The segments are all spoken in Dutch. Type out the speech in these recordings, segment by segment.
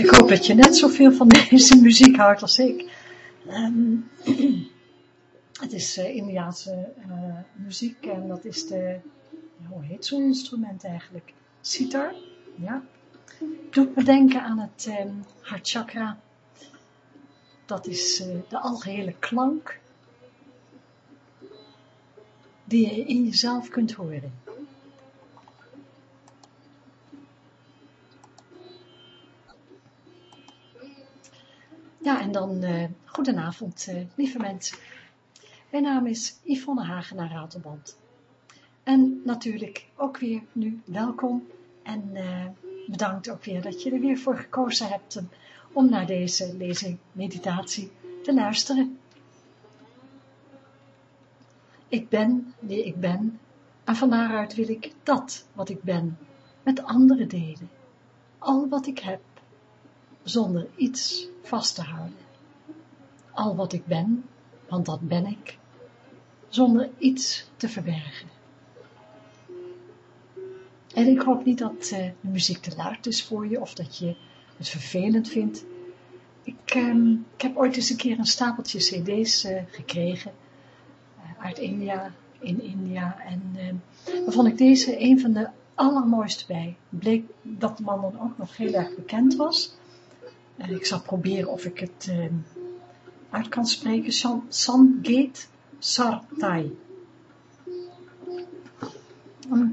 Ik hoop dat je net zoveel van deze muziek houdt als ik. Ehm, het is uh, Indiaanse uh, muziek en dat is de, hoe heet zo'n instrument eigenlijk? Sitar, ja. Doet me denken aan het um, hartchakra. Dat is uh, de algehele klank die je in jezelf kunt horen. Ja, en dan uh, goedenavond, uh, lieve mensen. Mijn naam is Yvonne Hagenaar Ratelband. En natuurlijk ook weer nu welkom en uh, bedankt ook weer dat je er weer voor gekozen hebt om naar deze lezing, meditatie te luisteren. Ik ben wie ik ben en van daaruit wil ik dat wat ik ben met anderen delen. Al wat ik heb, zonder iets vast te houden. Al wat ik ben, want dat ben ik, zonder iets te verbergen. En ik hoop niet dat uh, de muziek te luid is voor je of dat je het vervelend vindt. Ik, um, ik heb ooit eens een keer een stapeltje cd's uh, gekregen uh, uit India, in India. En daar vond ik deze een van de allermooiste bij. Bleek dat de man dan ook nog heel erg bekend was. Ik zal proberen of ik het uh, uit kan spreken. Sangeet Sartai.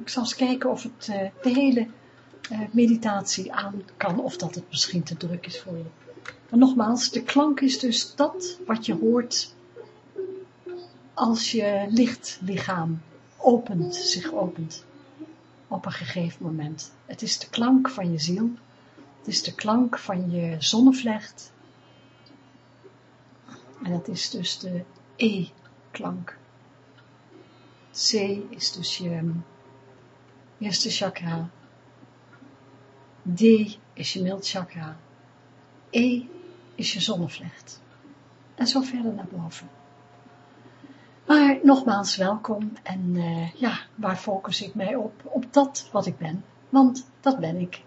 Ik zal eens kijken of het uh, de hele uh, meditatie aan kan, of dat het misschien te druk is voor je. Maar nogmaals, de klank is dus dat wat je hoort als je lichtlichaam opent, zich opent op een gegeven moment. Het is de klank van je ziel is de klank van je zonnevlecht. En dat is dus de E-klank. C is dus je eerste chakra. D is je mildchakra. E is je zonnevlecht. En zo verder naar boven. Maar nogmaals welkom en uh, ja, waar focus ik mij op? Op dat wat ik ben, want dat ben ik.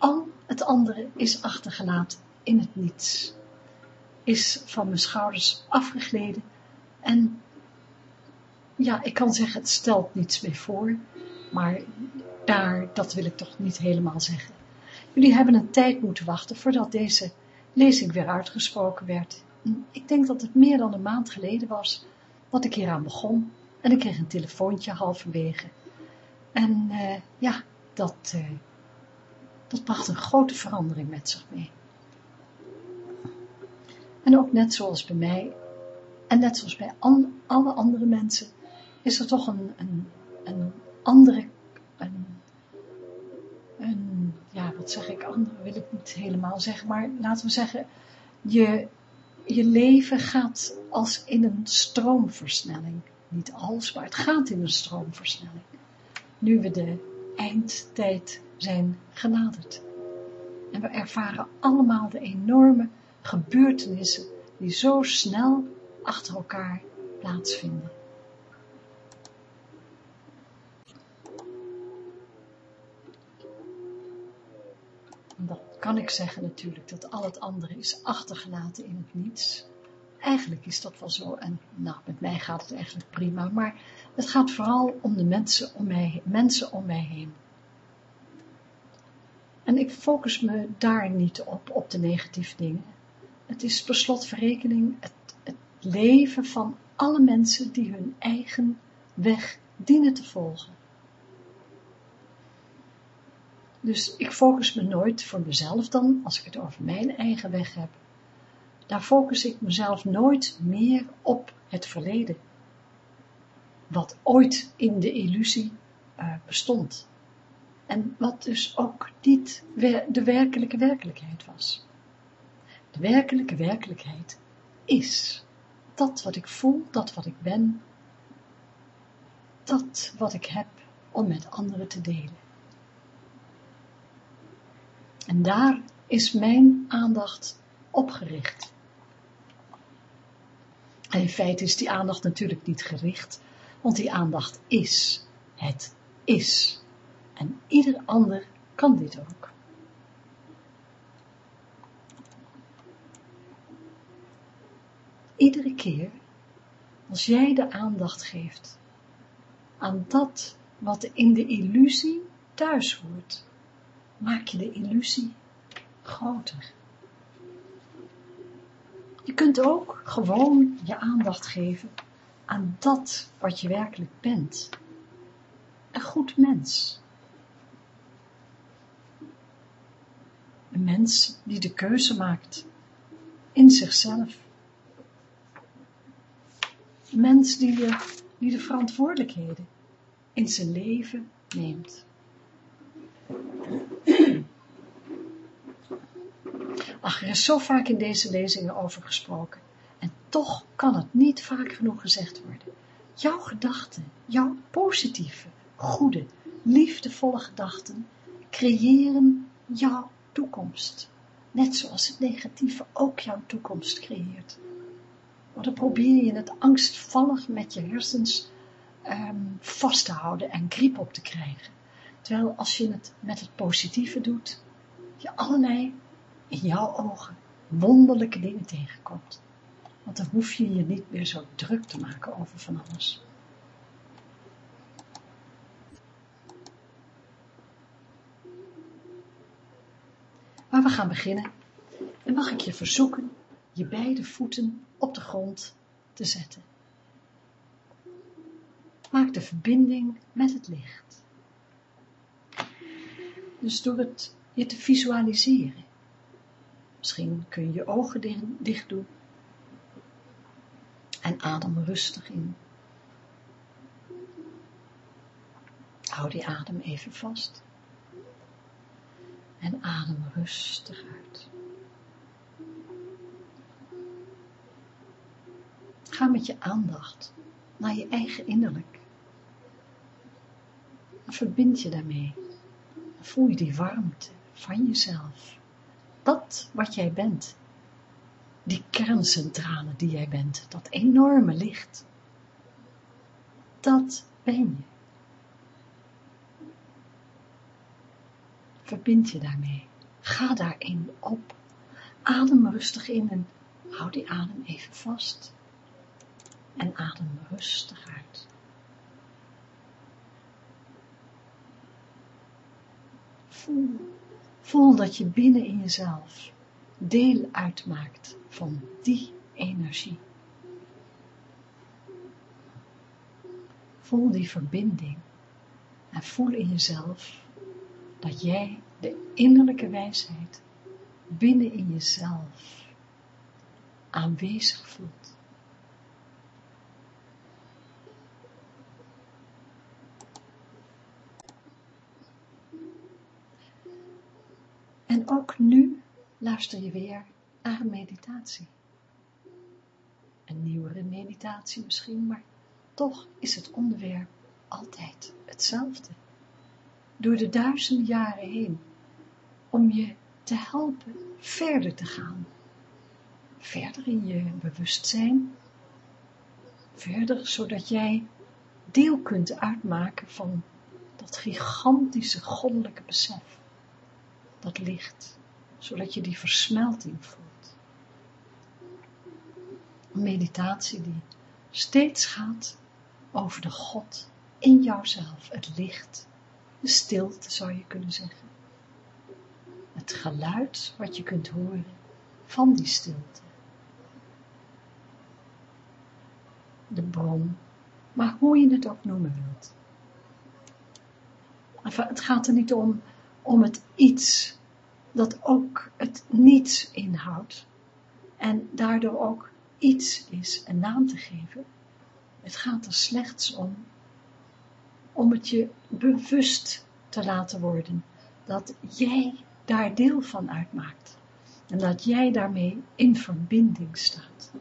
Al het andere is achtergelaten in het niets. Is van mijn schouders afgegleden en ja, ik kan zeggen, het stelt niets meer voor, maar daar, dat wil ik toch niet helemaal zeggen. Jullie hebben een tijd moeten wachten voordat deze lezing weer uitgesproken werd. Ik denk dat het meer dan een maand geleden was dat ik hier aan begon en ik kreeg een telefoontje halverwege. En uh, ja, dat, uh, dat bracht een grote verandering met zich mee. En ook net zoals bij mij, en net zoals bij alle andere mensen, is er toch een, een, een andere, een, een, ja, wat zeg ik, andere wil ik niet helemaal zeggen, maar laten we zeggen, je, je leven gaat als in een stroomversnelling. Niet alles, maar het gaat in een stroomversnelling. Nu we de eindtijd zijn genaderd. En we ervaren allemaal de enorme gebeurtenissen die zo snel achter elkaar plaatsvinden. En dan kan ik zeggen natuurlijk dat al het andere is achtergelaten in het niets. Eigenlijk is dat wel zo en nou, met mij gaat het eigenlijk prima, maar het gaat vooral om de mensen om mij, mensen om mij heen. En ik focus me daar niet op, op de negatieve dingen. Het is per slotverrekening het, het leven van alle mensen die hun eigen weg dienen te volgen. Dus ik focus me nooit voor mezelf dan, als ik het over mijn eigen weg heb. Daar focus ik mezelf nooit meer op het verleden. Wat ooit in de illusie uh, bestond. En wat dus ook niet de werkelijke werkelijkheid was. De werkelijke werkelijkheid is dat wat ik voel, dat wat ik ben, dat wat ik heb om met anderen te delen. En daar is mijn aandacht op gericht. En in feite is die aandacht natuurlijk niet gericht, want die aandacht is. Het is. En ieder ander kan dit ook. Iedere keer als jij de aandacht geeft aan dat wat in de illusie thuis hoort, maak je de illusie groter. Je kunt ook gewoon je aandacht geven aan dat wat je werkelijk bent. Een goed mens. Mens die de keuze maakt in zichzelf. Mens die de, die de verantwoordelijkheden in zijn leven neemt. Ach, er is zo vaak in deze lezingen over gesproken. En toch kan het niet vaak genoeg gezegd worden. Jouw gedachten, jouw positieve, goede, liefdevolle gedachten creëren jouw toekomst. Net zoals het negatieve ook jouw toekomst creëert. Maar dan probeer je het angstvallig met je hersens um, vast te houden en grip op te krijgen. Terwijl als je het met het positieve doet, je allerlei, in jouw ogen, wonderlijke dingen tegenkomt. Want dan hoef je je niet meer zo druk te maken over van alles. Maar we gaan beginnen. En mag ik je verzoeken je beide voeten op de grond te zetten. Maak de verbinding met het licht. Dus door het je te visualiseren. Misschien kun je je ogen dicht doen. En adem rustig in. Hou die adem even vast. En adem rustig uit. Ga met je aandacht naar je eigen innerlijk. Verbind je daarmee. voel je die warmte van jezelf. Dat wat jij bent. Die kerncentrale die jij bent. Dat enorme licht. Dat ben je. Verbind je daarmee. Ga daarin op. Adem rustig in en hou die adem even vast. En adem rustig uit. Voel, voel dat je binnen in jezelf deel uitmaakt van die energie. Voel die verbinding en voel in jezelf dat jij de innerlijke wijsheid binnen in jezelf aanwezig voelt. En ook nu luister je weer naar een meditatie. Een nieuwere meditatie misschien, maar toch is het onderwerp altijd hetzelfde door de duizenden jaren heen, om je te helpen verder te gaan. Verder in je bewustzijn, verder zodat jij deel kunt uitmaken van dat gigantische goddelijke besef, dat licht, zodat je die versmelting voelt. Een meditatie die steeds gaat over de God in jouzelf, het licht de stilte zou je kunnen zeggen. Het geluid wat je kunt horen van die stilte. De bron, maar hoe je het ook noemen wilt. het gaat er niet om, om het iets dat ook het niets inhoudt en daardoor ook iets is een naam te geven. Het gaat er slechts om om het je bewust te laten worden, dat jij daar deel van uitmaakt en dat jij daarmee in verbinding staat.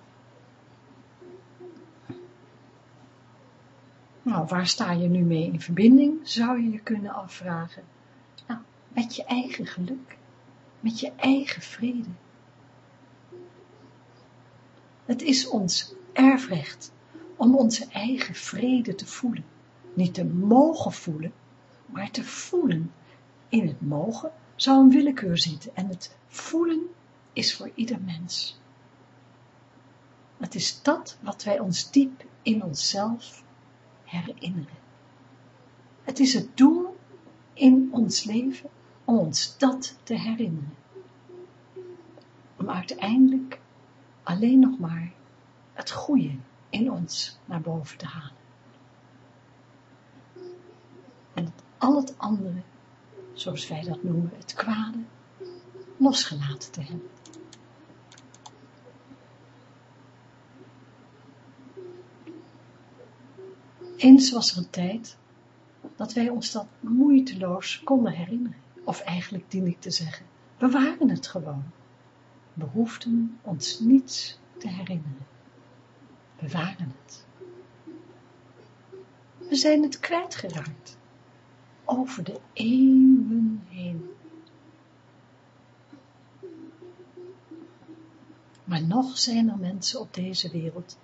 Nou, waar sta je nu mee in verbinding, zou je je kunnen afvragen. Nou, met je eigen geluk, met je eigen vrede. Het is ons erfrecht om onze eigen vrede te voelen niet te mogen voelen, maar te voelen. In het mogen zou een willekeur zitten en het voelen is voor ieder mens. Het is dat wat wij ons diep in onszelf herinneren. Het is het doel in ons leven om ons dat te herinneren. Om uiteindelijk alleen nog maar het goede in ons naar boven te halen. En al het andere, zoals wij dat noemen, het kwade, losgelaten te hebben. Eens was er een tijd dat wij ons dat moeiteloos konden herinneren. Of eigenlijk dien ik te zeggen, we waren het gewoon. We hoefden ons niets te herinneren. We waren het. We zijn het kwijtgeraakt. Over de eeuwen heen. Maar nog zijn er mensen op deze wereld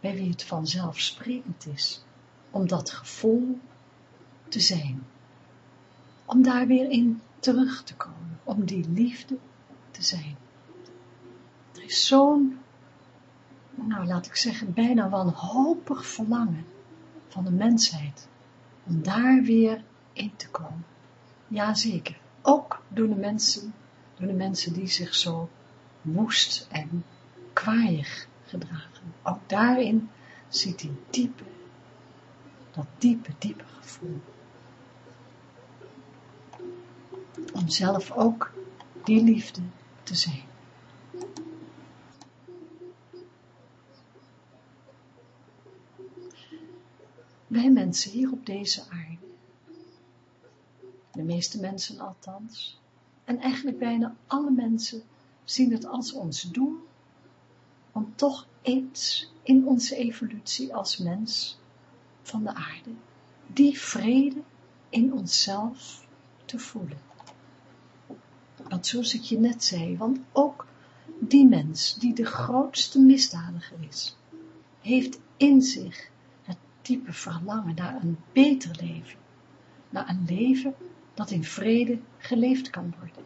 bij wie het vanzelfsprekend is om dat gevoel te zijn. Om daar weer in terug te komen, om die liefde te zijn. Er is zo'n, nou laat ik zeggen, bijna wanhopig verlangen van de mensheid, om daar weer in te komen. Jazeker, ook door de mensen, door de mensen die zich zo woest en kwaaiig gedragen. Ook daarin zit die diepe, dat diepe, diepe gevoel. Om zelf ook die liefde te zijn. Wij mensen hier op deze aarde, de meeste mensen althans, en eigenlijk bijna alle mensen zien het als ons doel om toch eens in onze evolutie als mens van de aarde die vrede in onszelf te voelen. Want zoals ik je net zei, want ook die mens die de grootste misdadiger is, heeft in zich diepe verlangen naar een beter leven, naar een leven dat in vrede geleefd kan worden.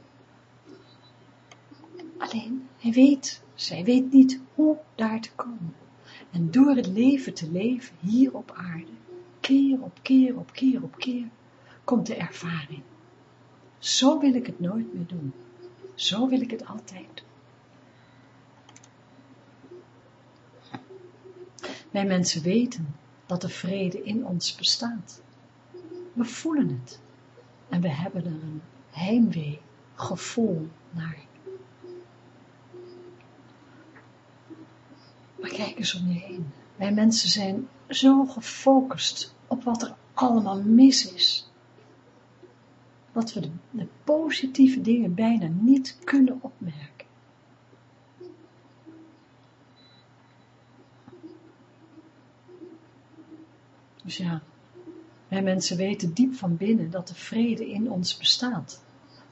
Alleen, hij weet, zij weet niet hoe daar te komen. En door het leven te leven hier op aarde, keer op keer op keer op keer, komt de ervaring. Zo wil ik het nooit meer doen. Zo wil ik het altijd doen. Wij mensen weten dat de vrede in ons bestaat. We voelen het. En we hebben er een heimwee gevoel naar. Maar kijk eens om je heen. Wij mensen zijn zo gefocust op wat er allemaal mis is. Dat we de, de positieve dingen bijna niet kunnen opmerken. Dus ja, wij mensen weten diep van binnen dat de vrede in ons bestaat.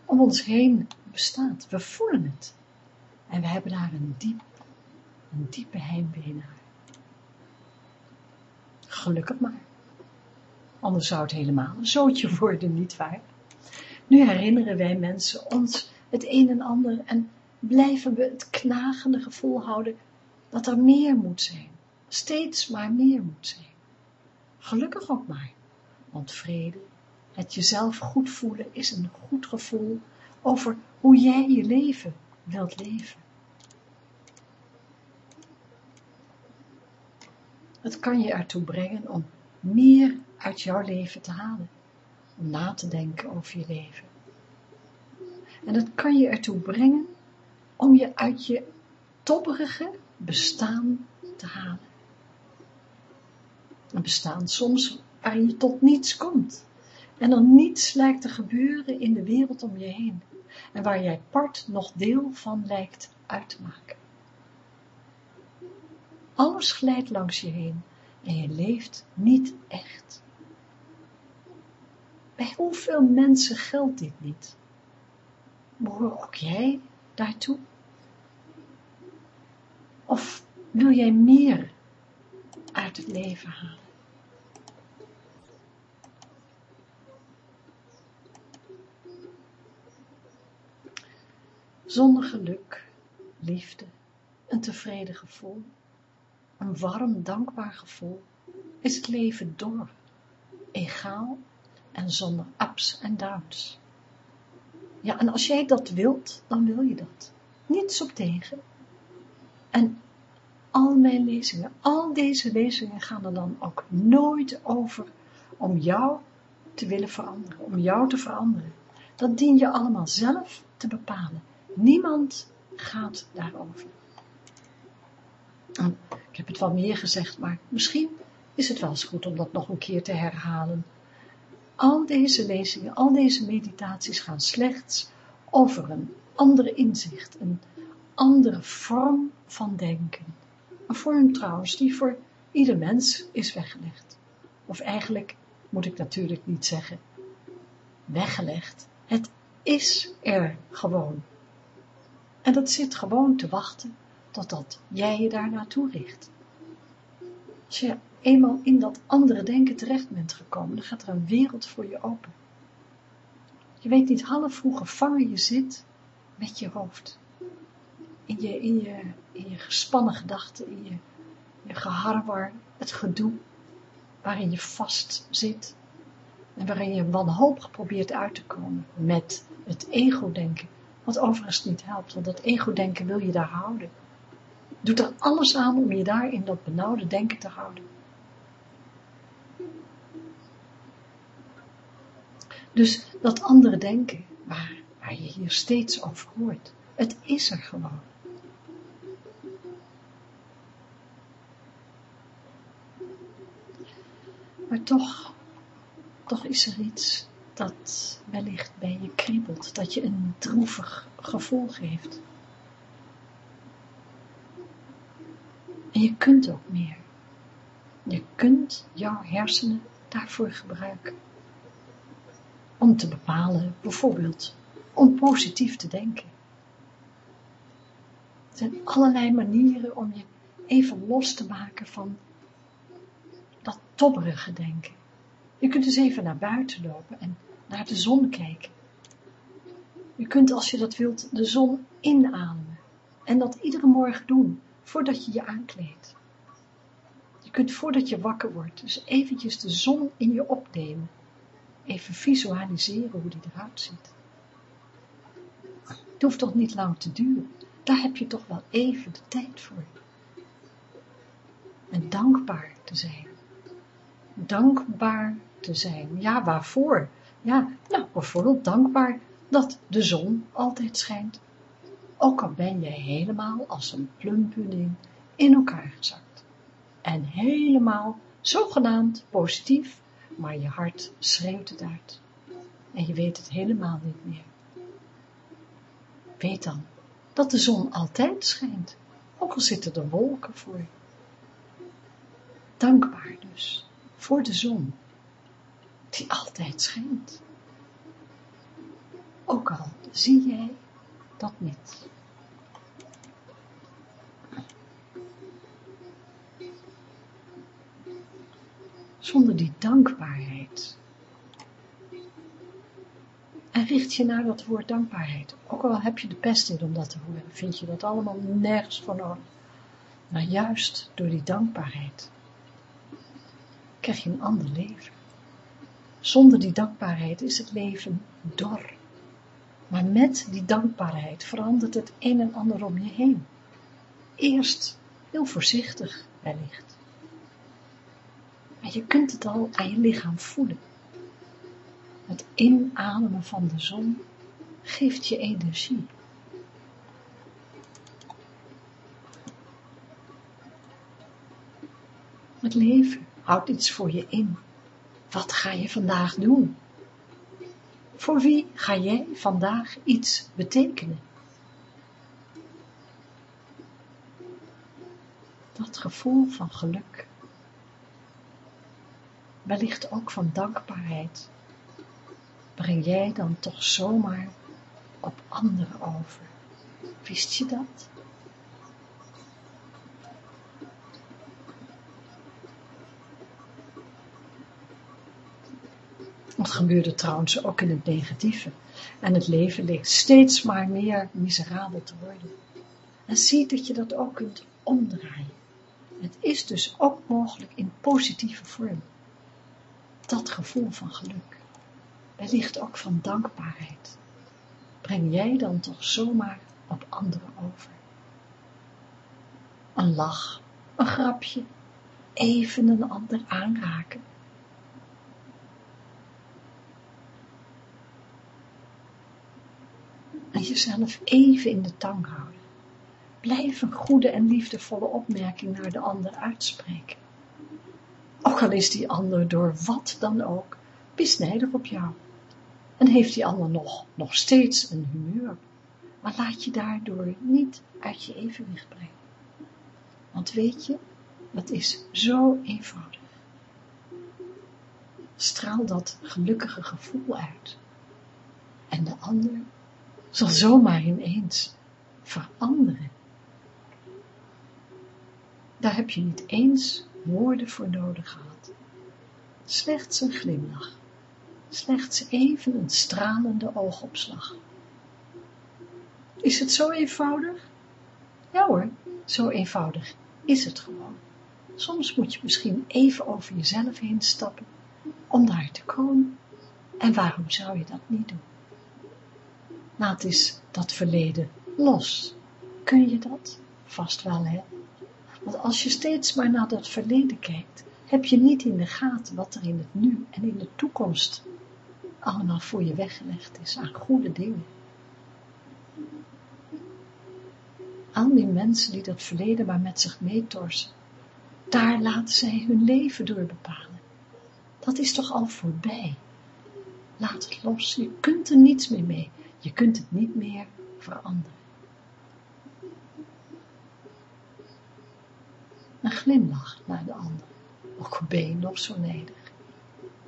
Om ons heen bestaat. We voelen het. En we hebben daar een diep een diepe heimwee naar. Gelukkig maar. Anders zou het helemaal een zootje worden, nietwaar? Nu herinneren wij mensen ons het een en ander en blijven we het knagende gevoel houden dat er meer moet zijn. Steeds maar meer moet zijn. Gelukkig ook maar, want vrede, het jezelf goed voelen, is een goed gevoel over hoe jij je leven wilt leven. Het kan je ertoe brengen om meer uit jouw leven te halen. Om na te denken over je leven. En het kan je ertoe brengen om je uit je tobberige bestaan te halen. Een bestaan soms waar je tot niets komt. En er niets lijkt te gebeuren in de wereld om je heen. En waar jij part nog deel van lijkt uit te maken. Alles glijdt langs je heen en je leeft niet echt. Bij hoeveel mensen geldt dit niet? Behoor ook jij daartoe? Of wil jij meer uit het leven halen? Zonder geluk, liefde een tevreden gevoel, een warm, dankbaar gevoel, is het leven door, egaal en zonder ups en downs. Ja, en als jij dat wilt, dan wil je dat. Niets op tegen. En al mijn lezingen, al deze lezingen gaan er dan ook nooit over om jou te willen veranderen, om jou te veranderen. Dat dien je allemaal zelf te bepalen. Niemand gaat daarover. ik heb het wel meer gezegd, maar misschien is het wel eens goed om dat nog een keer te herhalen. Al deze lezingen, al deze meditaties gaan slechts over een andere inzicht, een andere vorm van denken. Een vorm trouwens die voor ieder mens is weggelegd. Of eigenlijk moet ik natuurlijk niet zeggen weggelegd. Het is er gewoon. En dat zit gewoon te wachten totdat jij je daar naartoe richt. Als je eenmaal in dat andere denken terecht bent gekomen, dan gaat er een wereld voor je open. Je weet niet half hoe gevangen je zit met je hoofd. In je, in je, in je gespannen gedachten, in je, je geharwar, het gedoe, waarin je vast zit. En waarin je wanhopig probeert uit te komen met het ego-denken. Wat overigens niet helpt, want dat ego-denken wil je daar houden. Doet er alles aan om je daar in dat benauwde denken te houden. Dus dat andere denken, waar, waar je hier steeds over hoort, het is er gewoon. Maar toch, toch is er iets dat wellicht bij je kriebelt, dat je een droevig gevoel geeft. En je kunt ook meer. Je kunt jouw hersenen daarvoor gebruiken om te bepalen, bijvoorbeeld, om positief te denken. Er zijn allerlei manieren om je even los te maken van dat tobberige denken. Je kunt dus even naar buiten lopen en naar de zon kijken. Je kunt, als je dat wilt, de zon inademen. En dat iedere morgen doen, voordat je je aankleedt. Je kunt voordat je wakker wordt, dus eventjes de zon in je opnemen even visualiseren hoe die eruit ziet. Het hoeft toch niet lang te duren. Daar heb je toch wel even de tijd voor. En dankbaar te zijn. Dankbaar te zijn. Ja, waarvoor? Ja, nou, bijvoorbeeld dankbaar dat de zon altijd schijnt. Ook al ben je helemaal als een plumpudding in elkaar gezakt. En helemaal zogenaamd positief maar je hart schreeuwt het uit. En je weet het helemaal niet meer. Weet dan dat de zon altijd schijnt, ook al zitten er wolken voor. Dankbaar dus voor de zon, die altijd schijnt. Ook al zie jij dat niet. zonder die dankbaarheid. En richt je naar dat woord dankbaarheid. Ook al heb je de pest in om dat te horen, vind je dat allemaal nergens voor nodig. Maar juist door die dankbaarheid krijg je een ander leven. Zonder die dankbaarheid is het leven dor. Maar met die dankbaarheid verandert het een en ander om je heen. Eerst heel voorzichtig wellicht. Maar je kunt het al aan je lichaam voelen. Het inademen van de zon geeft je energie. Het leven houdt iets voor je in. Wat ga je vandaag doen? Voor wie ga jij vandaag iets betekenen? Dat gevoel van geluk wellicht ook van dankbaarheid, breng jij dan toch zomaar op anderen over. Wist je dat? Dat gebeurde trouwens ook in het negatieve. En het leven leek steeds maar meer miserabel te worden. En zie dat je dat ook kunt omdraaien. Het is dus ook mogelijk in positieve vorm. Dat gevoel van geluk. Wellicht ook van dankbaarheid. Breng jij dan toch zomaar op anderen over. Een lach, een grapje, even een ander aanraken. Jezelf even in de tang houden. Blijf een goede en liefdevolle opmerking naar de ander uitspreken. Ook al is die ander door wat dan ook besnijder op jou. En heeft die ander nog, nog steeds een humeur. Maar laat je daardoor niet uit je evenwicht brengen. Want weet je, het is zo eenvoudig. Straal dat gelukkige gevoel uit. En de ander zal zomaar ineens veranderen. Daar heb je niet eens woorden voor nodig gehad. Slechts een glimlach. Slechts even een stralende oogopslag. Is het zo eenvoudig? Ja hoor, zo eenvoudig is het gewoon. Soms moet je misschien even over jezelf heen stappen om daar te komen. En waarom zou je dat niet doen? Laat eens dat verleden los. Kun je dat? Vast wel, hè? Want als je steeds maar naar dat verleden kijkt, heb je niet in de gaten wat er in het nu en in de toekomst allemaal voor je weggelegd is aan goede dingen. Al die mensen die dat verleden maar met zich meetorsen, daar laten zij hun leven door bepalen. Dat is toch al voorbij. Laat het los, je kunt er niets meer mee, je kunt het niet meer veranderen. Een glimlach naar de ander, ook je nog zo nederig.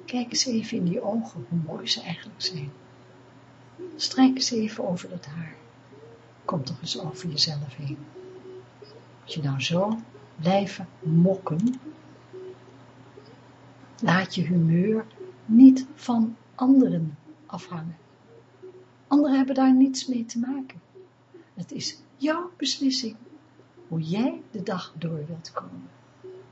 Kijk eens even in die ogen, hoe mooi ze eigenlijk zijn. Strijk eens even over dat haar. Kom toch eens over jezelf heen. Moet je nou zo blijven mokken? Laat je humeur niet van anderen afhangen. Anderen hebben daar niets mee te maken. Het is jouw beslissing hoe jij de dag door wilt komen.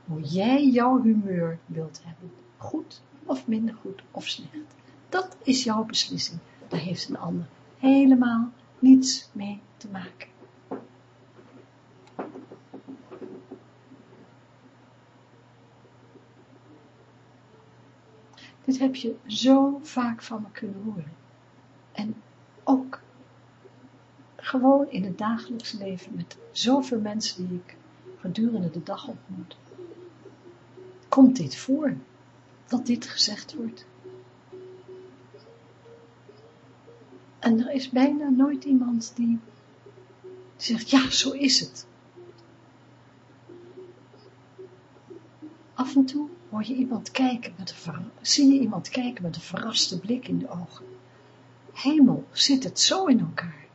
Hoe jij jouw humeur wilt hebben. Goed of minder goed of slecht. Dat is jouw beslissing. Daar heeft een ander helemaal niets mee te maken. Dit heb je zo vaak van me kunnen horen. En ook gewoon in het dagelijks leven met zoveel mensen die ik gedurende de dag ontmoet. Komt dit voor, dat dit gezegd wordt? En er is bijna nooit iemand die zegt, ja, zo is het. Af en toe hoor je iemand kijken met zie je iemand kijken met een verraste blik in de ogen. Hemel, zit het zo in elkaar?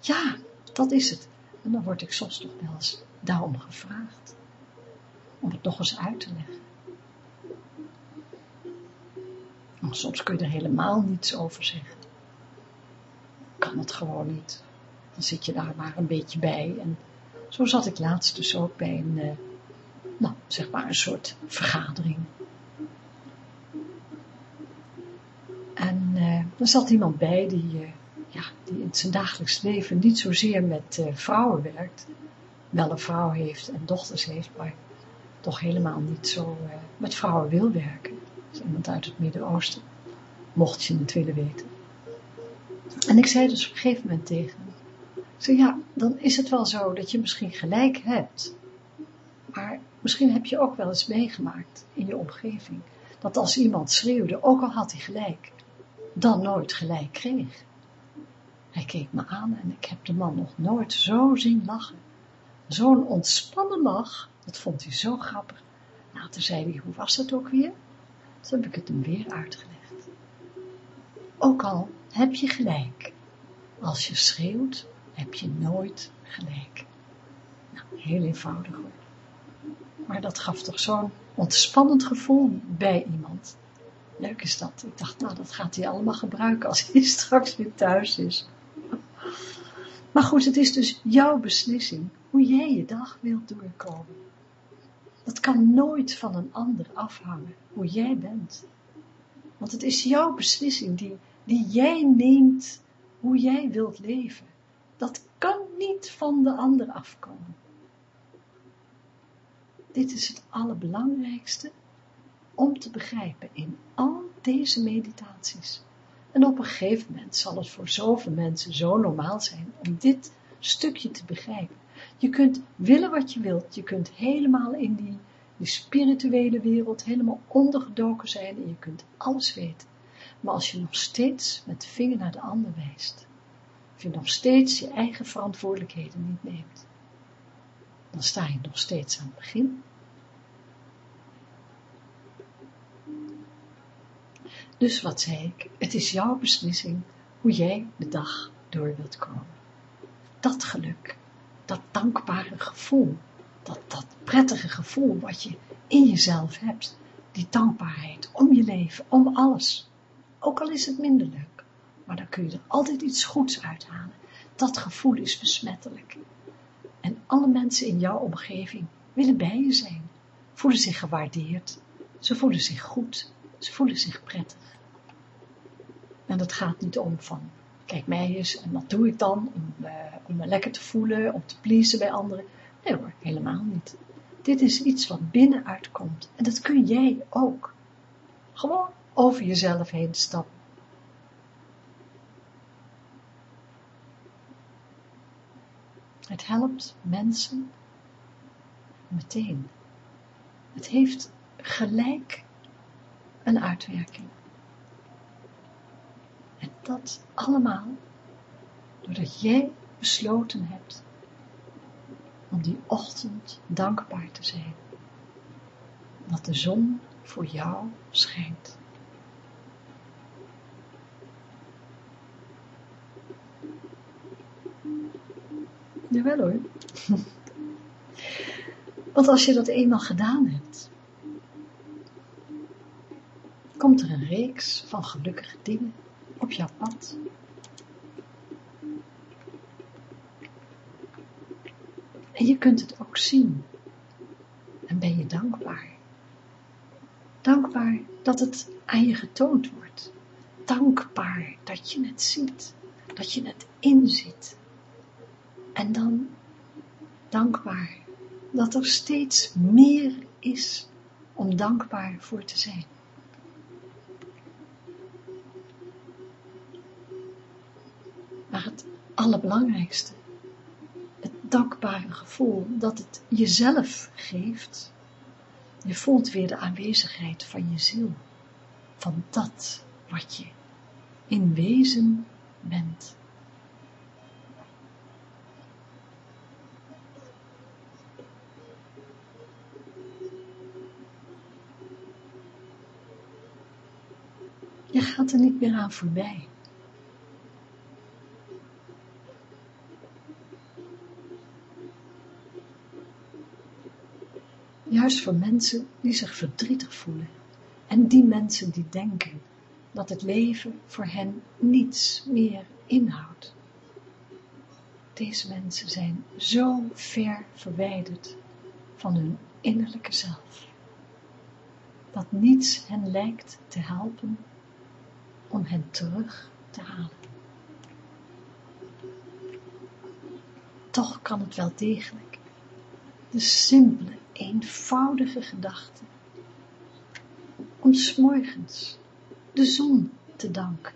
Ja, dat is het. En dan word ik soms toch wel eens daarom gevraagd. Om het nog eens uit te leggen. Maar soms kun je er helemaal niets over zeggen. Kan het gewoon niet. Dan zit je daar maar een beetje bij. En zo zat ik laatst dus ook bij een, uh, nou, zeg maar een soort vergadering. Er zat iemand bij die, uh, ja, die in zijn dagelijks leven niet zozeer met vrouwen werkt. Wel een vrouw heeft en dochters heeft, maar toch helemaal niet zo met vrouwen wil werken. Is iemand uit het Midden-Oosten. Mocht je het willen weten. En ik zei dus op een gegeven moment tegen hem, zo ja, dan is het wel zo dat je misschien gelijk hebt, maar misschien heb je ook wel eens meegemaakt in je omgeving, dat als iemand schreeuwde, ook al had hij gelijk, dan nooit gelijk kreeg. Hij keek me aan en ik heb de man nog nooit zo zien lachen. Zo'n ontspannen lach, dat vond hij zo grappig. Later zei hij, hoe was het ook weer? Toen heb ik het hem weer uitgelegd. Ook al heb je gelijk. Als je schreeuwt, heb je nooit gelijk. Nou, heel eenvoudig hoor. Maar dat gaf toch zo'n ontspannend gevoel bij iemand. Leuk is dat. Ik dacht, nou, dat gaat hij allemaal gebruiken als hij straks weer thuis is. Maar goed, het is dus jouw beslissing hoe jij je dag wilt doorkomen. Dat kan nooit van een ander afhangen, hoe jij bent. Want het is jouw beslissing die, die jij neemt hoe jij wilt leven. Dat kan niet van de ander afkomen. Dit is het allerbelangrijkste om te begrijpen in al deze meditaties. En op een gegeven moment zal het voor zoveel mensen zo normaal zijn om dit stukje te begrijpen. Je kunt willen wat je wilt, je kunt helemaal in die, spirituele wereld helemaal ondergedoken zijn en je kunt alles weten. Maar als je nog steeds met de vinger naar de ander wijst, of je nog steeds je eigen verantwoordelijkheden niet neemt, dan sta je nog steeds aan het begin. Dus wat zei ik? Het is jouw beslissing hoe jij de dag door wilt komen. Dat geluk, dat dankbare gevoel, dat, dat prettige gevoel wat je in jezelf hebt, die dankbaarheid om je leven, om alles. Ook al is het minder leuk, maar dan kun je er altijd iets goeds uithalen. Dat gevoel is besmettelijk. En alle mensen in jouw omgeving willen bij je zijn, voelen zich gewaardeerd, ze voelen zich goed, ze voelen zich prettig. En dat gaat niet om van, kijk mij eens, en wat doe ik dan om, uh, om me lekker te voelen, om te pleasen bij anderen. Nee hoor, helemaal niet. Dit is iets wat binnenuit komt. En dat kun jij ook. Gewoon over jezelf heen stappen. Het helpt mensen meteen. Het heeft gelijk een uitwerking. En dat allemaal doordat jij besloten hebt om die ochtend dankbaar te zijn. Dat de zon voor jou schijnt. Jawel hoor. Want als je dat eenmaal gedaan hebt, komt er een reeks van gelukkige dingen op jouw pad. En je kunt het ook zien. En ben je dankbaar. Dankbaar dat het aan je getoond wordt. Dankbaar dat je het ziet. Dat je het inziet. En dan dankbaar dat er steeds meer is om dankbaar voor te zijn. Maar het allerbelangrijkste, het dankbare gevoel dat het jezelf geeft, je voelt weer de aanwezigheid van je ziel, van dat wat je in wezen bent. Je gaat er niet meer aan voorbij. Juist voor mensen die zich verdrietig voelen en die mensen die denken dat het leven voor hen niets meer inhoudt. Deze mensen zijn zo ver verwijderd van hun innerlijke zelf, dat niets hen lijkt te helpen om hen terug te halen. Toch kan het wel degelijk de simpele, eenvoudige gedachte om s'morgens de zon te danken.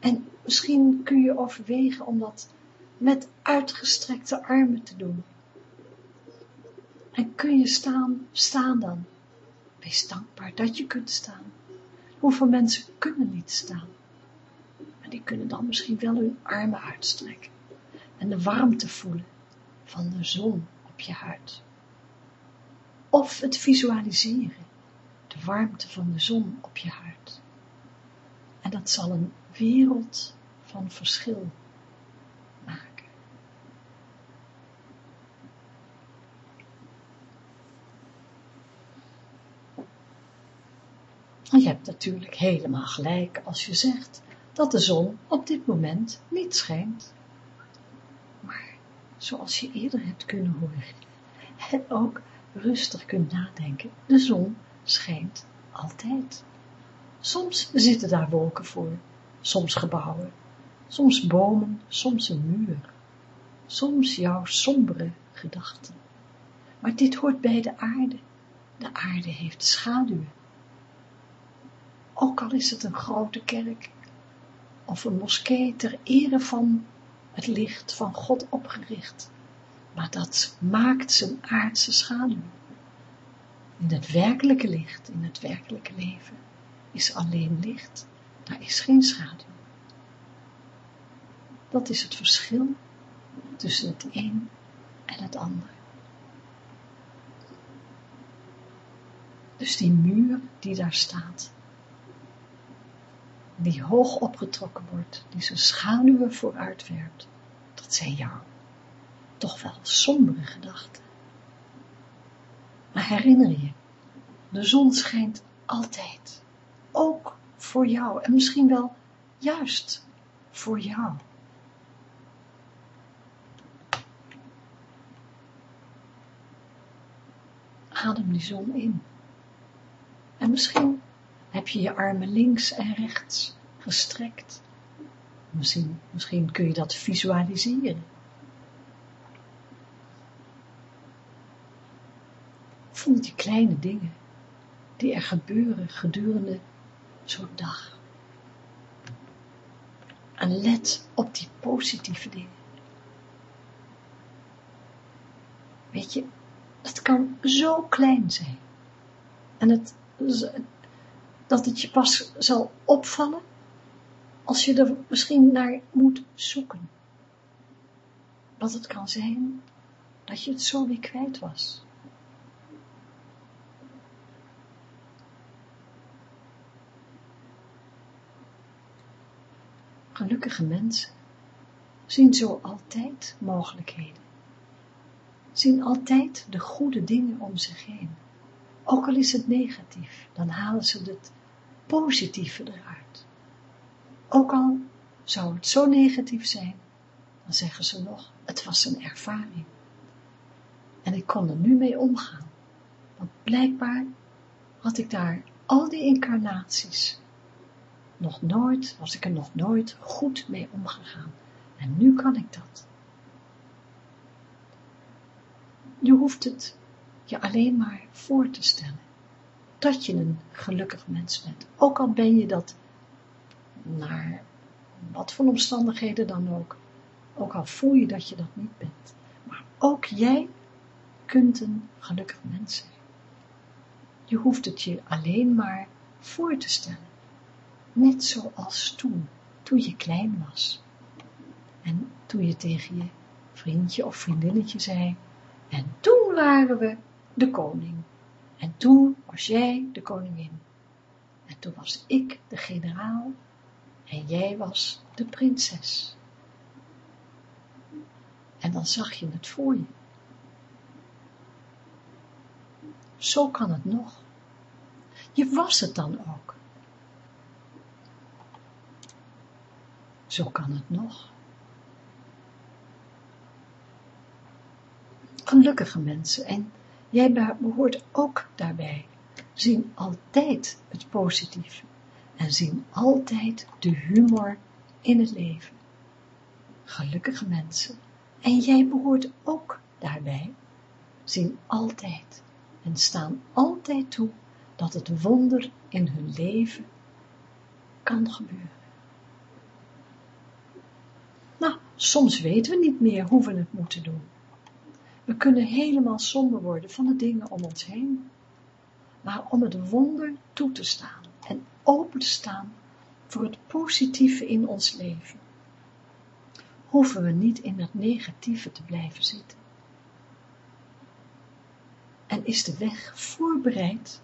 En misschien kun je overwegen om dat met uitgestrekte armen te doen. En kun je staan, staan dan. Wees dankbaar dat je kunt staan. Hoeveel mensen kunnen niet staan? Maar die kunnen dan misschien wel hun armen uitstrekken en de warmte voelen van de zon je huid. Of het visualiseren, de warmte van de zon op je huid. En dat zal een wereld van verschil maken. En je hebt natuurlijk helemaal gelijk als je zegt dat de zon op dit moment niet schijnt. Zoals je eerder hebt kunnen horen, en ook rustig kunt nadenken, de zon schijnt altijd. Soms zitten daar wolken voor, soms gebouwen, soms bomen, soms een muur, soms jouw sombere gedachten. Maar dit hoort bij de aarde. De aarde heeft schaduwen. Ook al is het een grote kerk, of een moskee ter ere van het licht van God opgericht, maar dat maakt zijn aardse schaduw. In het werkelijke licht, in het werkelijke leven, is alleen licht, daar is geen schaduw. Dat is het verschil tussen het een en het ander. Dus die muur die daar staat, die hoog opgetrokken wordt, die zijn schaduwen vooruit werpt, dat zijn jouw toch wel sombere gedachten. Maar herinner je, de zon schijnt altijd, ook voor jou en misschien wel juist voor jou. Adem die zon in. En misschien heb je je armen links en rechts gestrekt. Misschien, misschien kun je dat visualiseren. Voel die kleine dingen die er gebeuren gedurende zo'n dag. En let op die positieve dingen. Weet je, het kan zo klein zijn. En het, dat het je pas zal opvallen als je er misschien naar moet zoeken. Dat het kan zijn dat je het zo weer kwijt was. Gelukkige mensen zien zo altijd mogelijkheden. Zien altijd de goede dingen om zich heen. Ook al is het negatief, dan halen ze het positieve eruit. Ook al zou het zo negatief zijn, dan zeggen ze nog, het was een ervaring. En ik kon er nu mee omgaan. Want blijkbaar had ik daar al die incarnaties nog nooit, was ik er nog nooit goed mee omgegaan. En nu kan ik dat. Je hoeft het je alleen maar voor te stellen. Dat je een gelukkig mens bent. Ook al ben je dat naar wat voor omstandigheden dan ook. Ook al voel je dat je dat niet bent. Maar ook jij kunt een gelukkig mens zijn. Je hoeft het je alleen maar voor te stellen. Net zoals toen, toen je klein was. En toen je tegen je vriendje of vriendinnetje zei, en toen waren we de koning. En toen was jij de koningin. En toen was ik de generaal en jij was de prinses. En dan zag je het voor je. Zo kan het nog. Je was het dan ook. Zo kan het nog. Gelukkige mensen, en jij behoort ook daarbij, zien altijd het positieve en zien altijd de humor in het leven. Gelukkige mensen, en jij behoort ook daarbij, zien altijd en staan altijd toe dat het wonder in hun leven kan gebeuren. Nou, soms weten we niet meer hoe we het moeten doen. We kunnen helemaal somber worden van de dingen om ons heen. Maar om het wonder toe te staan en open te staan voor het positieve in ons leven, hoeven we niet in het negatieve te blijven zitten. En is de weg voorbereid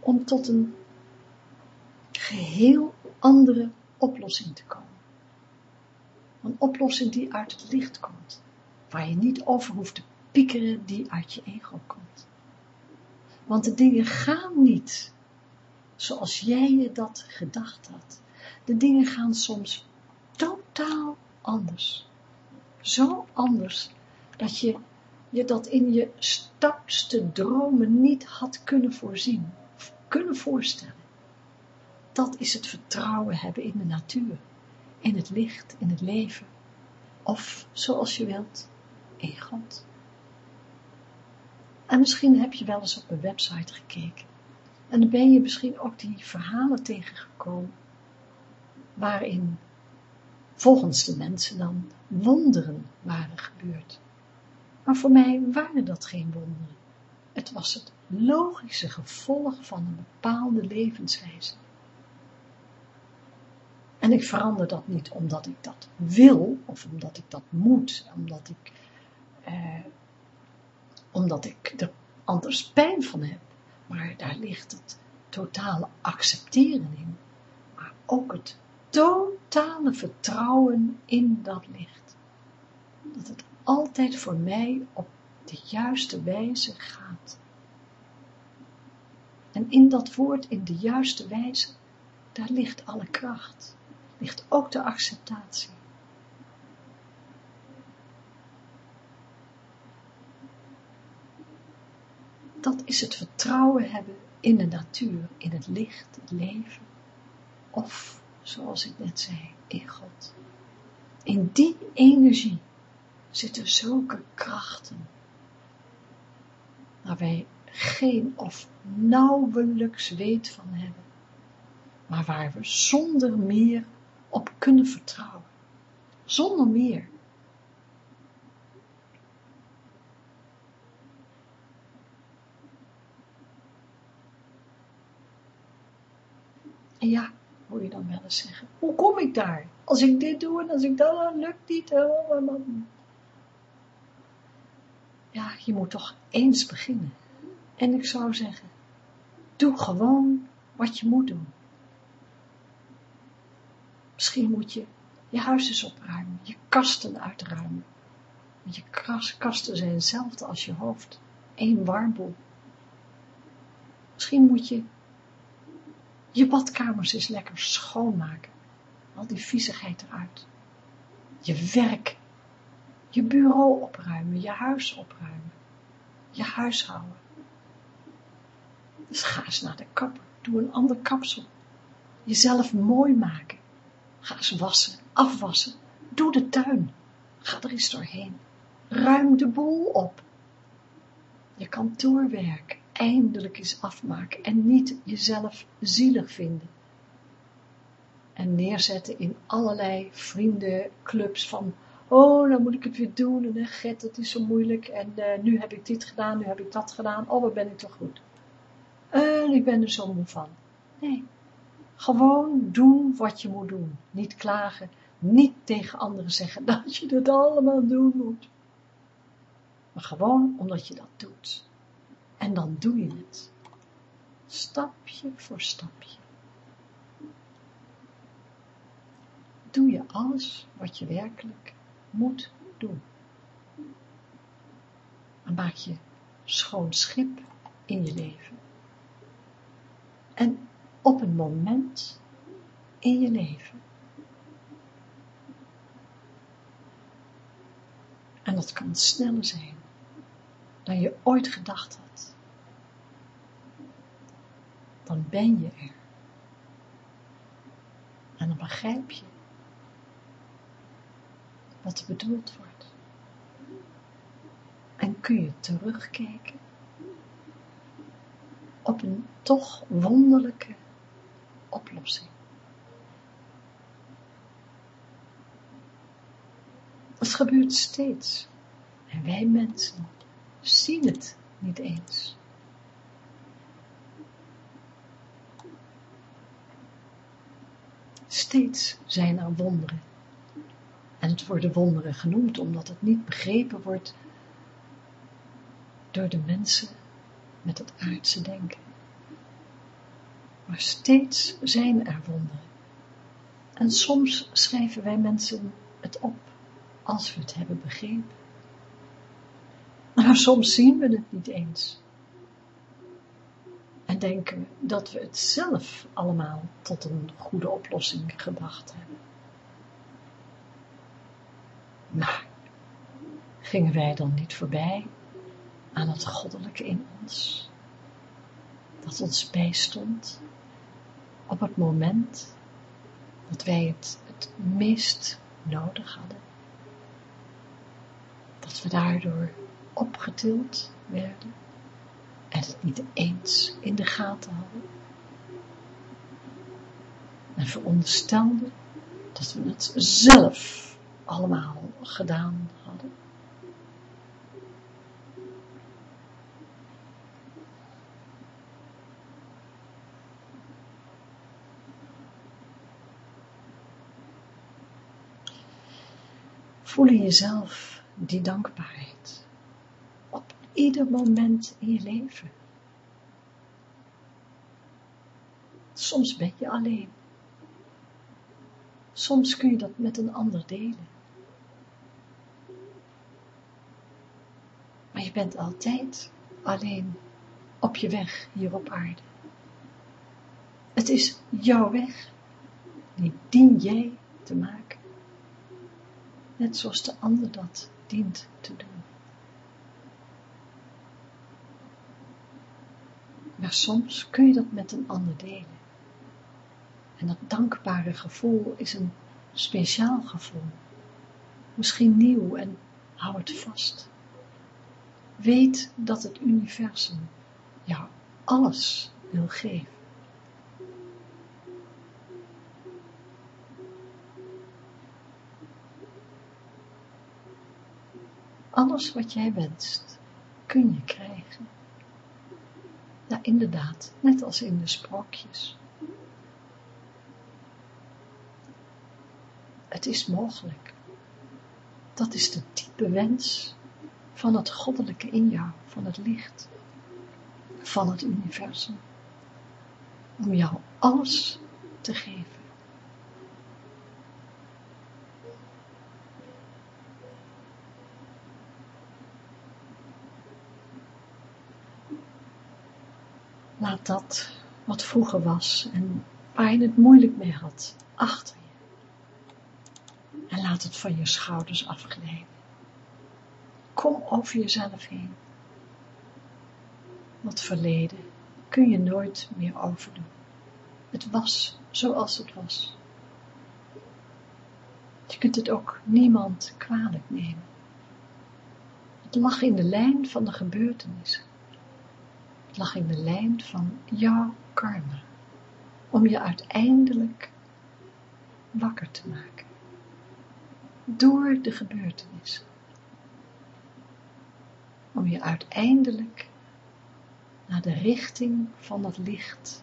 om tot een geheel andere oplossing te komen. Een oplossing die uit het licht komt, waar je niet over hoeft te piekeren die uit je ego komt. Want de dingen gaan niet zoals jij je dat gedacht had. De dingen gaan soms totaal anders. zo anders, dat je je dat in je stoutste dromen niet had kunnen voorzien, kunnen voorstellen. Dat is het vertrouwen hebben in de natuur, in het licht, in het leven, of zoals je wilt, En misschien heb je wel eens op een website gekeken. En dan ben je misschien ook die verhalen tegengekomen, waarin volgens de mensen dan wonderen waren gebeurd. Maar voor mij waren dat geen wonderen. Het was het logische gevolg van een bepaalde levenswijze. En ik verander dat niet omdat ik dat wil, of omdat ik dat moet, omdat ik, eh, omdat ik er anders pijn van heb. Maar daar ligt het totale accepteren in. Maar ook het totale vertrouwen in dat licht. Dat het altijd voor mij op de juiste wijze gaat. En in dat woord, in de juiste wijze, daar ligt alle kracht, ligt ook de acceptatie. Dat is het vertrouwen hebben in de natuur, in het licht, het leven, of, zoals ik net zei, in God. In die energie zitten zulke krachten, waar wij geen of nauwelijks weet van hebben, maar waar we zonder meer op kunnen vertrouwen. Zonder meer. En ja, hoor je dan wel eens zeggen, hoe kom ik daar? Als ik dit doe en als ik dat, dan lukt niet. Ja, je moet toch eens beginnen. En ik zou zeggen, doe gewoon wat je moet doen. Misschien moet je je huis eens opruimen, je kasten uitruimen. Want je kasten zijn hetzelfde als je hoofd, één warboel. Misschien moet je je badkamers eens lekker schoonmaken, al die viezigheid eruit. Je werk, je bureau opruimen, je huis opruimen, je huishouden. Dus ga eens naar de kapper, doe een ander kapsel. Jezelf mooi maken. Ga eens wassen, afwassen, doe de tuin. Ga er eens doorheen. Ruim de boel op. Je kantoorwerk eindelijk eens afmaken en niet jezelf zielig vinden. En neerzetten in allerlei vriendenclubs van, oh, dan moet ik het weer doen, en get, dat is zo moeilijk, en uh, nu heb ik dit gedaan, nu heb ik dat gedaan, oh, wat ben ik toch goed. En ik ben er zo moe van. Nee, gewoon doen wat je moet doen. Niet klagen, niet tegen anderen zeggen dat je dat allemaal doen moet. Maar gewoon omdat je dat doet. En dan doe je het. Stapje voor stapje. Doe je alles wat je werkelijk moet doen. Dan maak je schoon schip in je leven. En op een moment in je leven. En dat kan sneller zijn dan je ooit gedacht had. Dan ben je er. En dan begrijp je wat er bedoeld wordt. En kun je terugkijken op een toch wonderlijke oplossing. Het gebeurt steeds. En wij mensen zien het niet eens. Steeds zijn er wonderen. En het worden wonderen genoemd omdat het niet begrepen wordt door de mensen met het aardse denken. Maar steeds zijn er wonderen. En soms schrijven wij mensen het op als we het hebben begrepen. Maar soms zien we het niet eens. En denken dat we het zelf allemaal tot een goede oplossing gebracht hebben. Maar gingen wij dan niet voorbij aan het goddelijke in ons, dat ons bijstond op het moment dat wij het het meest nodig hadden. Dat we daardoor opgetild werden en het niet eens in de gaten hadden. En veronderstelden dat we het zelf allemaal gedaan hadden. Voel in jezelf die dankbaarheid ieder moment in je leven. Soms ben je alleen. Soms kun je dat met een ander delen. Maar je bent altijd alleen op je weg hier op aarde. Het is jouw weg, die dien jij te maken. Net zoals de ander dat dient te doen. Maar soms kun je dat met een ander delen. En dat dankbare gevoel is een speciaal gevoel. Misschien nieuw en hou het vast. Weet dat het universum jou alles wil geven. Alles wat jij wenst, kun je krijgen. Ja, inderdaad, net als in de sprookjes. Het is mogelijk. Dat is de diepe wens van het goddelijke in jou, van het licht, van het universum. Om jou alles te geven. Dat wat vroeger was en waar je het moeilijk mee had, achter je. En laat het van je schouders afglijden. Kom over jezelf heen. Wat verleden kun je nooit meer overdoen. Het was zoals het was. Je kunt het ook niemand kwalijk nemen. Het lag in de lijn van de gebeurtenissen. Lag in de lijn van jouw karma, om je uiteindelijk wakker te maken. Door de gebeurtenis. Om je uiteindelijk naar de richting van het licht,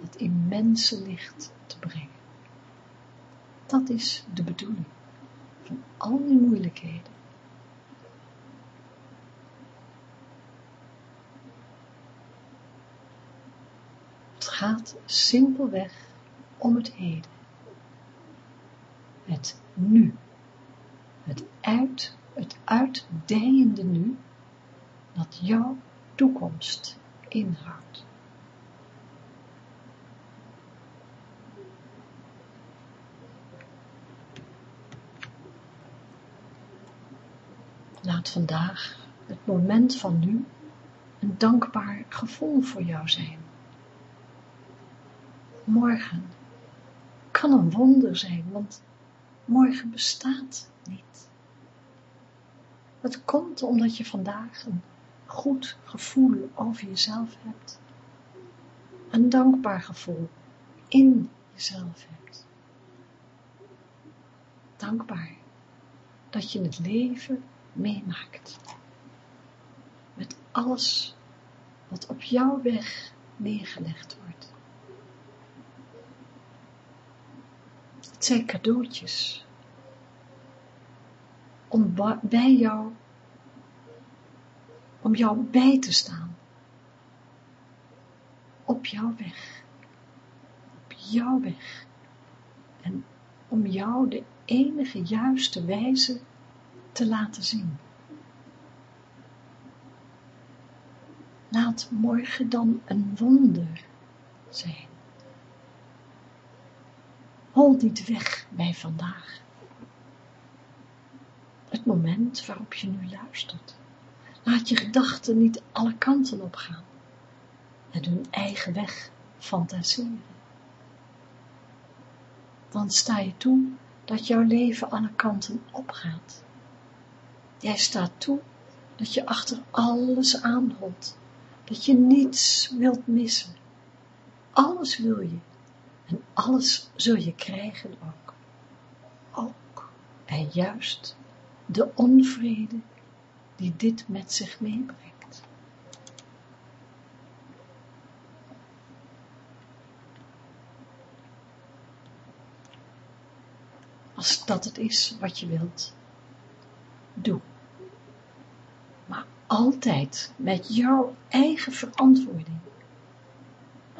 het immense licht te brengen. Dat is de bedoeling van al die moeilijkheden. Gaat simpelweg om het heden. Het nu. Het uit, het uitdijende nu, dat jouw toekomst inhoudt. Laat vandaag het moment van nu een dankbaar gevoel voor jou zijn morgen kan een wonder zijn, want morgen bestaat niet. Het komt omdat je vandaag een goed gevoel over jezelf hebt. Een dankbaar gevoel in jezelf hebt. Dankbaar dat je het leven meemaakt. Met alles wat op jouw weg neergelegd wordt. Het zijn cadeautjes. Om bij jou, om jou bij te staan. Op jouw weg. Op jouw weg. En om jou de enige juiste wijze te laten zien. Laat morgen dan een wonder zijn. Hol niet weg bij vandaag. Het moment waarop je nu luistert. Laat je gedachten niet alle kanten op gaan en hun eigen weg fantaseren. Dan sta je toe dat jouw leven alle kanten opgaat. Jij staat toe dat je achter alles aanholt, dat je niets wilt missen. Alles wil je en alles zul je krijgen ook. Ook en juist de onvrede die dit met zich meebrengt. Als dat het is wat je wilt, doe. Maar altijd met jouw eigen verantwoording.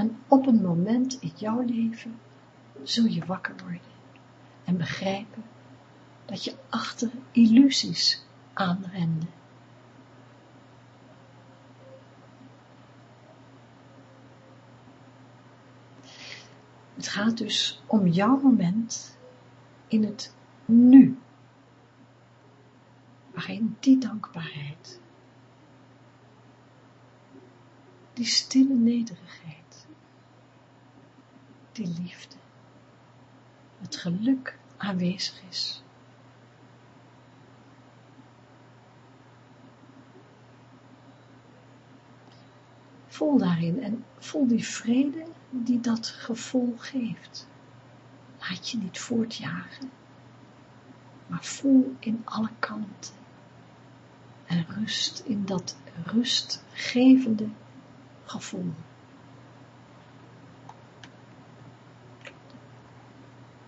En op een moment in jouw leven zul je wakker worden en begrijpen dat je achter illusies aanrende. Het gaat dus om jouw moment in het nu, waarin die dankbaarheid, die stille nederigheid, die liefde, het geluk aanwezig is. Voel daarin en voel die vrede die dat gevoel geeft. Laat je niet voortjagen, maar voel in alle kanten en rust in dat rustgevende gevoel.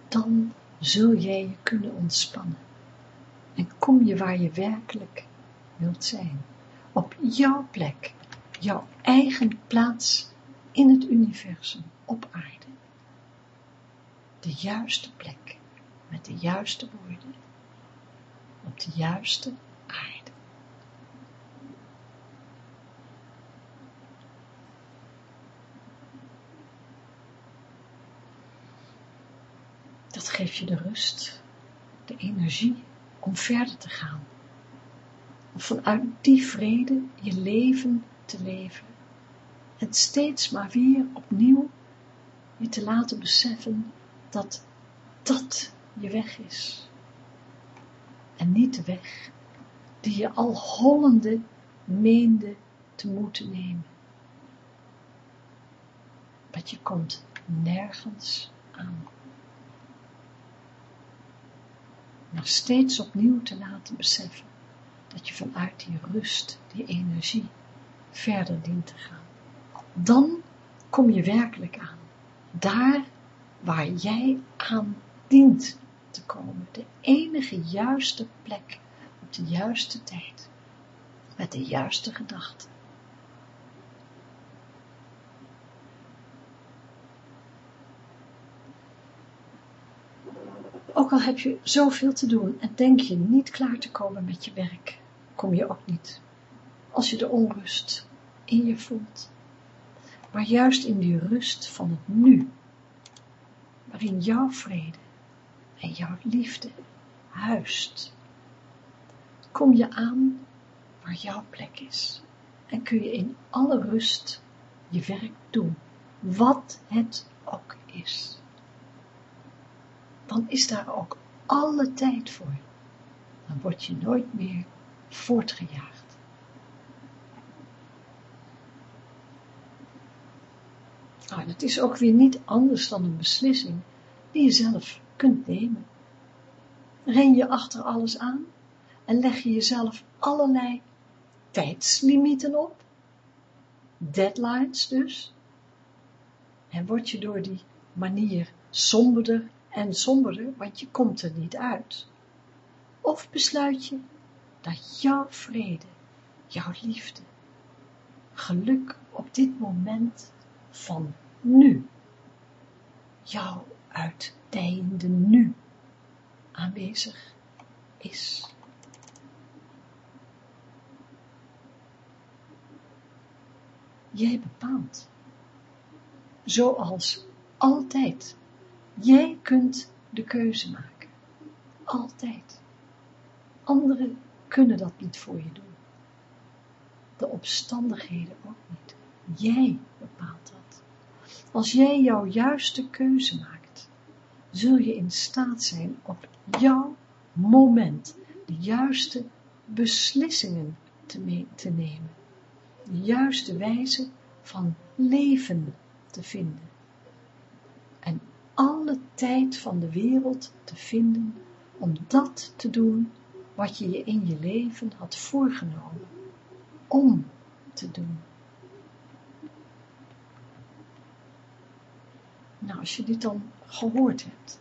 Dan zul jij je kunnen ontspannen. En kom je waar je werkelijk wilt zijn, op jouw plek, jouw eigen plaats in het universum op aarde. De juiste plek, met de juiste woorden, op de juiste aarde. Dat geeft je de rust, de energie om verder te gaan. Om vanuit die vrede je leven te leven en steeds maar weer opnieuw je te laten beseffen dat dat je weg is. En niet de weg die je al hollende meende te moeten nemen. Want je komt nergens aan. Maar steeds opnieuw te laten beseffen dat je vanuit die rust, die energie, verder dient te gaan dan kom je werkelijk aan. Daar waar jij aan dient te komen. De enige juiste plek op de juiste tijd. Met de juiste gedachten. Ook al heb je zoveel te doen en denk je niet klaar te komen met je werk, kom je ook niet. Als je de onrust in je voelt maar juist in die rust van het nu, waarin jouw vrede en jouw liefde huist, kom je aan waar jouw plek is en kun je in alle rust je werk doen, wat het ook is. Dan is daar ook alle tijd voor. Dan word je nooit meer voortgejaagd. Nou, het is ook weer niet anders dan een beslissing die je zelf kunt nemen. Ren je achter alles aan en leg je jezelf allerlei tijdslimieten op, deadlines dus, en word je door die manier somberder en somberder, want je komt er niet uit. Of besluit je dat jouw vrede, jouw liefde, geluk op dit moment van nu, jouw uitdijende nu aanwezig is. Jij bepaalt, zoals altijd. Jij kunt de keuze maken, altijd. anderen kunnen dat niet voor je doen. De omstandigheden ook niet. Jij bepaalt dat. Als jij jouw juiste keuze maakt, zul je in staat zijn op jouw moment de juiste beslissingen te, te nemen. De juiste wijze van leven te vinden. Alle tijd van de wereld te vinden om dat te doen wat je je in je leven had voorgenomen om te doen. Nou, als je dit dan gehoord hebt,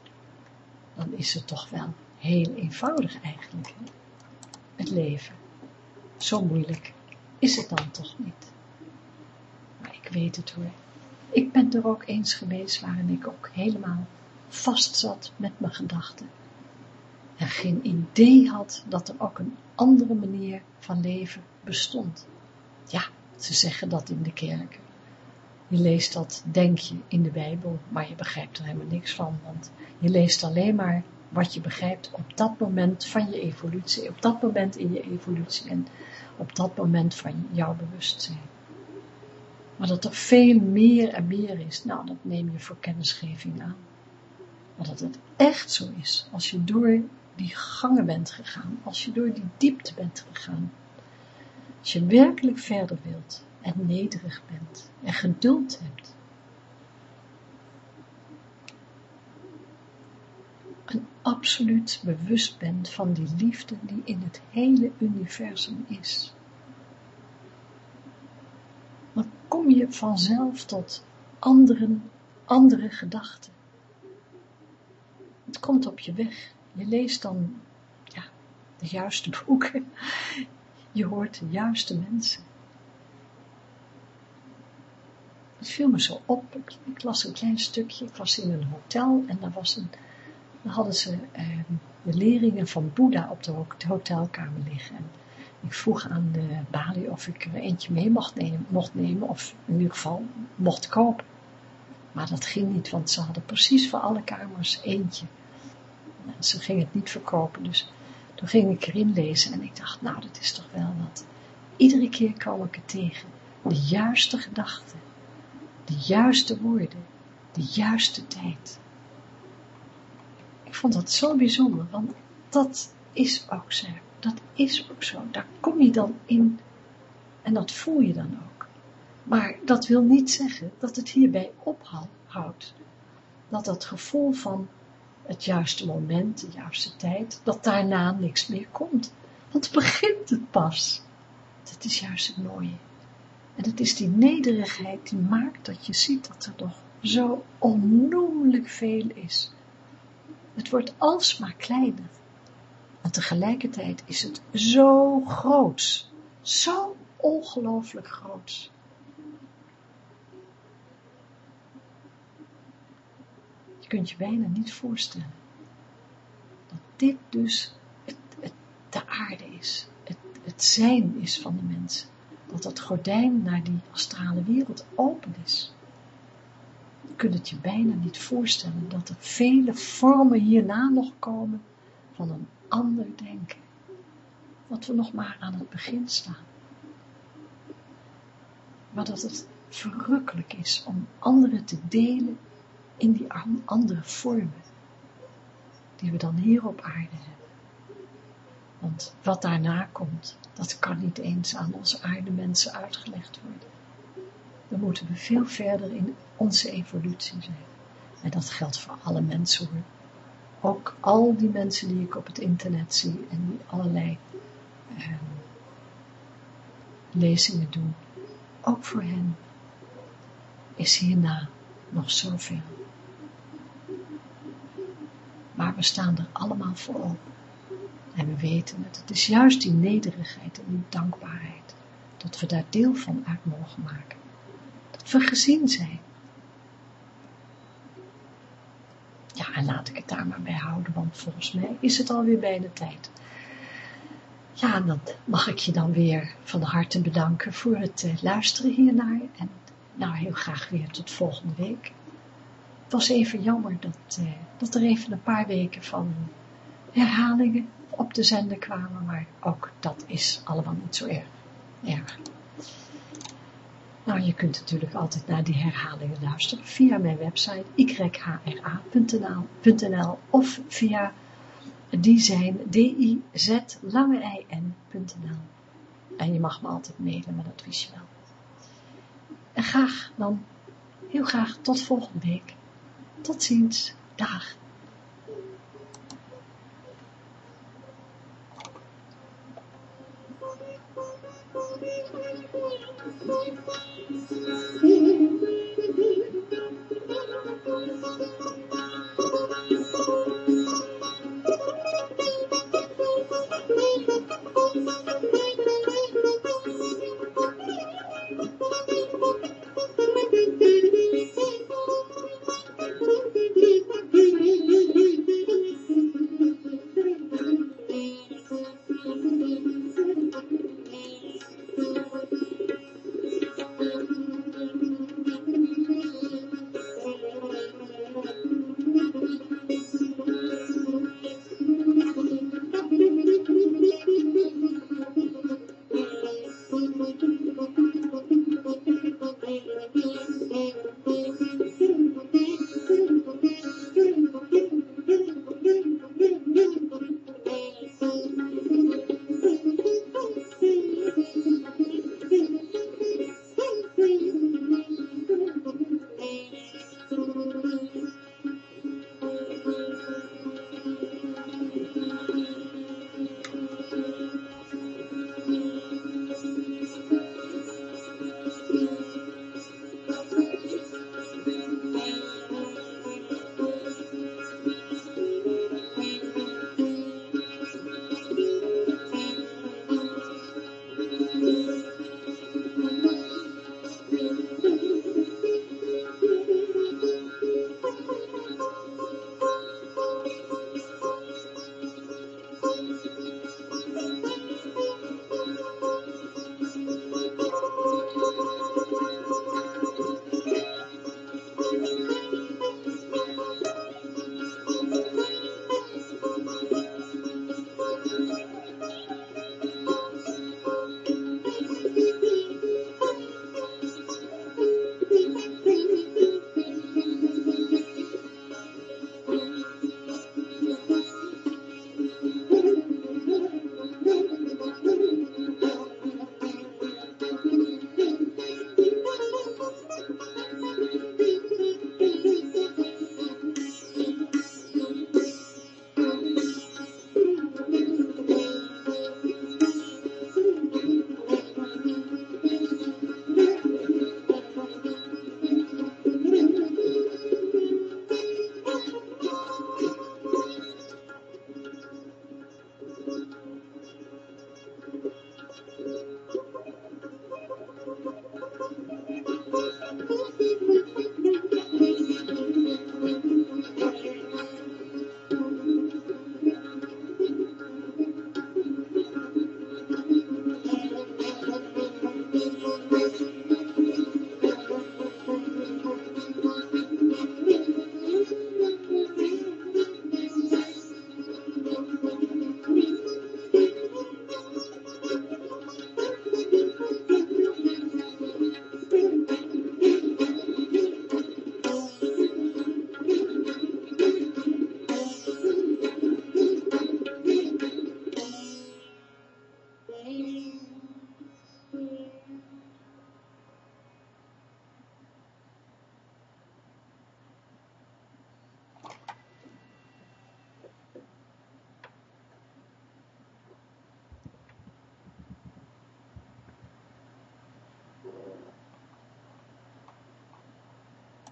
dan is het toch wel heel eenvoudig eigenlijk, hè? het leven. Zo moeilijk is het dan toch niet. Maar ik weet het hoor. Ik ben er ook eens geweest waarin ik ook helemaal vast zat met mijn gedachten. En geen idee had dat er ook een andere manier van leven bestond. Ja, ze zeggen dat in de kerk. Je leest dat, denk je, in de Bijbel, maar je begrijpt er helemaal niks van, want je leest alleen maar wat je begrijpt op dat moment van je evolutie, op dat moment in je evolutie en op dat moment van jouw bewustzijn. Maar dat er veel meer en meer is, nou, dat neem je voor kennisgeving aan. Maar dat het echt zo is, als je door die gangen bent gegaan, als je door die diepte bent gegaan, als je werkelijk verder wilt en nederig bent en geduld hebt, en absoluut bewust bent van die liefde die in het hele universum is. Dan kom je vanzelf tot anderen, andere gedachten. Het komt op je weg. Je leest dan ja, de juiste boeken. Je hoort de juiste mensen. Het viel me zo op. Ik, las een klein stukje. Ik was in een hotel en daar was een hadden ze ehm, de leringen van Boeddha op de hotelkamer liggen. En ik vroeg aan de balie of ik er eentje mee mocht nemen, mocht nemen, of in ieder geval mocht kopen. Maar dat ging niet, want ze hadden precies voor alle kamers eentje. En ze gingen het niet verkopen, dus toen ging ik erin lezen en ik dacht, nou, dat is toch wel wat. Iedere keer kwam ik het tegen. De juiste gedachten, de juiste woorden, de juiste tijd vond dat zo bijzonder, want dat is ook zo. Dat is ook zo. Daar kom je dan in en dat voel je dan ook. Maar dat wil niet zeggen dat het hierbij ophoudt. Dat dat gevoel van het juiste moment, de juiste tijd, dat daarna niks meer komt. Want begint het pas. Dat is juist het mooie. En het is die nederigheid die maakt dat je ziet dat er nog zo onnoemelijk veel is. Het wordt alsmaar kleiner. En tegelijkertijd is het zo groot. Zo ongelooflijk groot. Je kunt je bijna niet voorstellen. Dat dit dus het, de aarde is. Het, het zijn is van de mensen. Dat dat gordijn naar die astrale wereld open is kunt het je bijna niet voorstellen dat er vele vormen hierna nog komen van een ander denken. Dat we nog maar aan het begin staan. Maar dat het verrukkelijk is om anderen te delen in die andere vormen die we dan hier op aarde hebben. Want wat daarna komt, dat kan niet eens aan onze aarde mensen uitgelegd worden dan moeten we veel verder in onze evolutie zijn. En dat geldt voor alle mensen hoor. Ook al die mensen die ik op het internet zie en die allerlei eh, lezingen doen, ook voor hen is hierna nog zoveel. Maar we staan er allemaal voor open. En we weten het. Het is juist die nederigheid en die dankbaarheid. Dat we daar deel van uit mogen maken vergezien zijn. Ja, en laat ik het daar maar bij houden, want volgens mij is het alweer bijna tijd. Ja, dan mag ik je dan weer van harte bedanken voor het uh, luisteren hiernaar. En nou, heel graag weer tot volgende week. Het was even jammer dat, uh, dat er even een paar weken van herhalingen op de zender kwamen, maar ook dat is allemaal niet zo erg. erg. Nou, je kunt natuurlijk altijd naar die herhalingen luisteren via mijn website yhra.nl of via lange i-n.nl. En je mag me altijd mailen, maar dat wist je wel. En graag dan, heel graag tot volgende week. Tot ziens. Dag. Thank you.